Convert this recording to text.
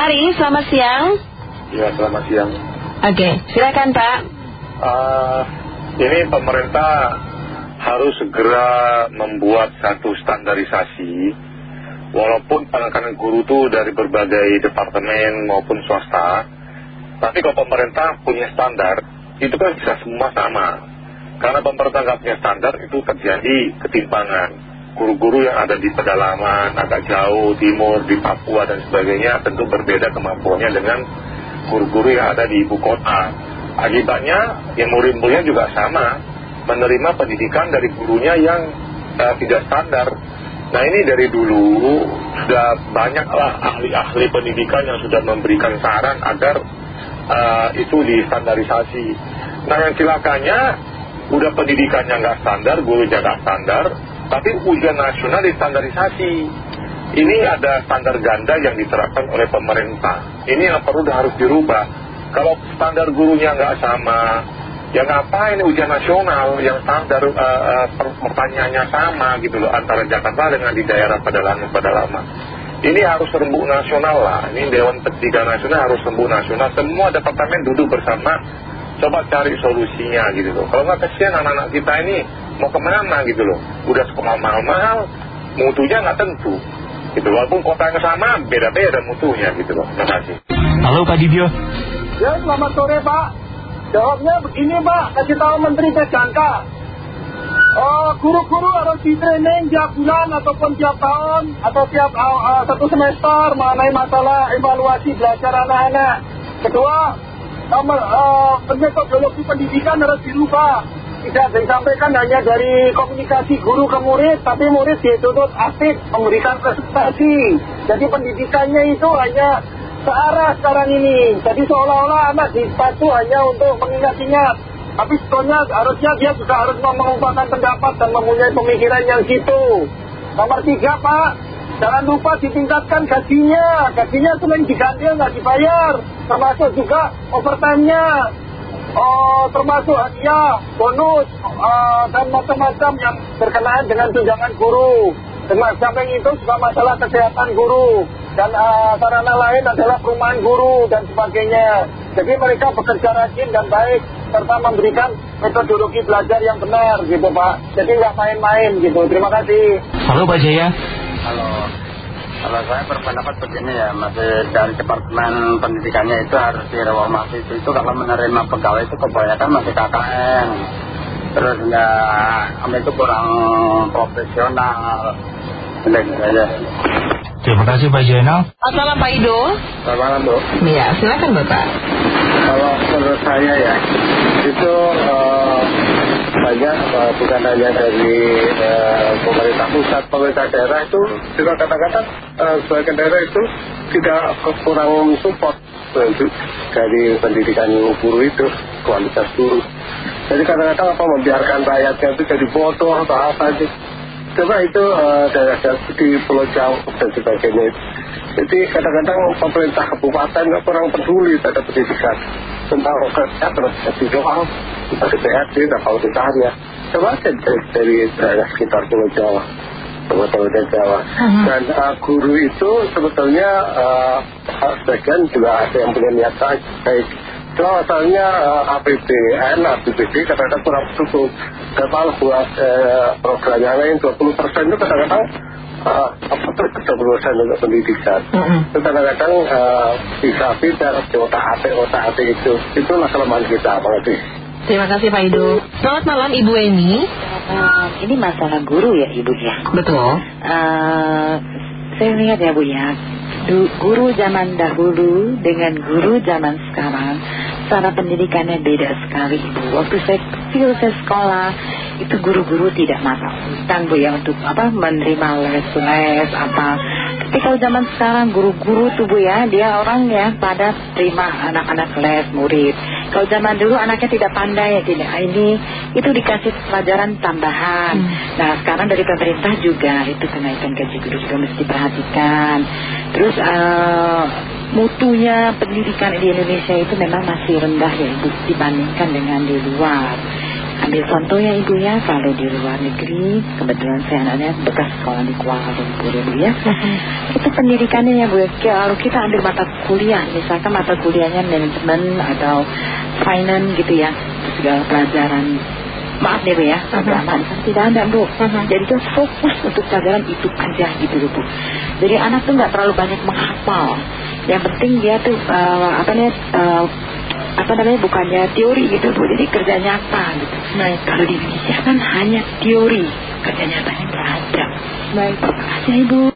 Ari, selamat siang. Ya, selamat siang. Oke, silakan Pak. Uh, ini pemerintah harus segera membuat satu standarisasi walaupun pengangkatan guru itu dari berbagai departemen maupun swasta tapi kalau pemerintah punya standar itu kan bisa semua sama karena pemerintah nggak punya standar itu terjadi ketimpangan guru-guru yang ada di pedalaman agak jauh timur di Papua dan sebagainya tentu berbeda kemampuannya dengan guru-guru yang ada di ibu kota. Akibatnya yang murid-muridnya juga sama. Menerima pendidikan dari gurunya yang uh, tidak standar. Nah ini dari dulu sudah banyaklah ahli-ahli pendidikan yang sudah memberikan saran agar uh, itu distandarisasi. Nah yang silakannya udah pendidikannya nggak standar, guru jaga standar, tapi ujian nasional distandarisasi. Ini ada standar ganda yang diterapkan oleh pemerintah. Ini yang perlu harus dirubah. Kalau standar gurunya nggak sama, ya ngapain ujian nasional yang standar uh, pertanyaannya sama gitu loh antara Jakarta dengan di daerah pedalaman-pedalaman ini harus rembuk nasional lah ini Dewan Pendidikan Nasional harus rembuk nasional semua departemen duduk bersama coba cari solusinya gitu loh. Kalau nggak kesian anak-anak kita ini mau ke mana gitu loh. Udah sekolah mahal-mahal mutunya nggak tentu. Gitu. Walaupun kota yang sama beda-beda mutunya gitu loh. Terima kasih. Halo Pak Dibio ya selamat sore Pak. Jawabnya begini Pak, kasih tahu Menteri PJK. Oh, guru-guru harus di training tiap bulan ataupun tiap tahun atau tiap uh, satu semester mengenai masalah evaluasi belajar anak-anak. Kedua, metodologi pendidikan harus dirubah. Tidak disampaikan hanya dari komunikasi guru ke murid, tapi murid dituntut aktif memberikan presentasi. Jadi pendidikannya itu hanya searah sekarang ini. Jadi seolah-olah anak dipacu hanya untuk mengingat-ingat. Tapi sebetulnya harusnya dia juga harus mengungkapkan pendapat dan mempunyai pemikiran yang gitu. Nomor tiga Pak, jangan lupa ditingkatkan gajinya. Gajinya selain diganti nggak dibayar. Termasuk juga overtime-nya. Oh, termasuk hadiah, bonus, uh, dan macam-macam yang berkenaan dengan tunjangan guru. Dan samping itu juga masalah kesehatan guru dan uh, sarana lain adalah perumahan guru dan sebagainya. Jadi mereka bekerja rajin dan baik serta memberikan metodologi belajar yang benar gitu Pak. Jadi nggak main-main gitu. Terima kasih. Halo Pak Jaya. Halo. Kalau saya berpendapat begini ya, masih dari Departemen Pendidikannya itu harus direformasi. Itu, itu kalau menerima pegawai itu kebanyakan masih KKN. Terus nggak, itu kurang profesional. Udah gitu aja. Terima kasih Pak Jainal. Selamat malam Pak Ido. Selamat malam Bu. Iya, silakan Bapak. Kalau menurut saya ya, banyak uh, bukan hanya dari uh, pemerintah pusat, pemerintah daerah itu juga kadang-kadang uh, sebagian daerah itu tidak kurang support dari pendidikan guru itu, kualitas guru. Jadi kadang-kadang apa membiarkan rakyatnya itu jadi bodoh atau apa sih coba itu daerah-daerah di Pulau Jawa dan sebagainya jadi kadang-kadang pemerintah kabupaten kurang peduli terhadap pendidikan tentang kerja terus jadi soal dari PRD dan kalau ditanya coba aja dari, daerah sekitar Pulau Jawa. Kabupaten Jawa. Dan guru itu sebetulnya sebagian juga ada yang punya niat baik. Cuma asalnya APBN, APBD kadang-kadang kurang cukup. Malah buat program yang lain 20% itu kadang-kadang apa tuh 30% untuk pendidikan. Itu kadang-kadang bisa tidak otak atik otak atik itu. Itulah kelemahan kita, Pak Terima kasih Pak Ido. Selamat malam Ibu Eni. ini masalah guru ya Ibu ya. Betul. saya lihat ya Bu ya guru zaman dahulu dengan guru zaman sekarang cara pendidikannya beda sekali Ibu waktu saya kecil saya sekolah itu guru-guru tidak masuk hutang Bu ya untuk apa menerima les-les apa tapi kalau zaman sekarang guru-guru tuh Bu ya dia orang ya pada terima anak-anak les murid. Kalau zaman dulu anaknya tidak pandai ya tidak ini itu dikasih pelajaran tambahan. Nah sekarang dari pemerintah juga itu kenaikan gaji guru juga mesti diperhatikan. Terus uh, mutunya pendidikan di Indonesia itu memang masih rendah ya Ibu dibandingkan dengan di luar. Ambil contoh ya Ibu ya, kalau di luar negeri, kebetulan saya anaknya bekas sekolah di Kuala Lumpur ya Bu ya. Itu pendidikannya ya Bu. Kalau kita ambil mata kuliah, misalkan mata kuliahnya manajemen atau finance gitu ya, segala pelajaran. Maaf nih Bu ya, agama di sana tidak ada Bu. Jadi itu fokus untuk pelajaran itu aja gitu loh Bu. Jadi anak tuh nggak terlalu banyak menghafal. Yang penting dia tuh eh, apa eh, apa namanya bukannya teori gitu Bu. Jadi kerja nyata gitu. Baik. Kalau di Indonesia kan hanya teori, kerja nyatanya nggak ada. Baik. Terima kasih Ibu.